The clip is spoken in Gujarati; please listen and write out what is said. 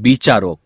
বিচারক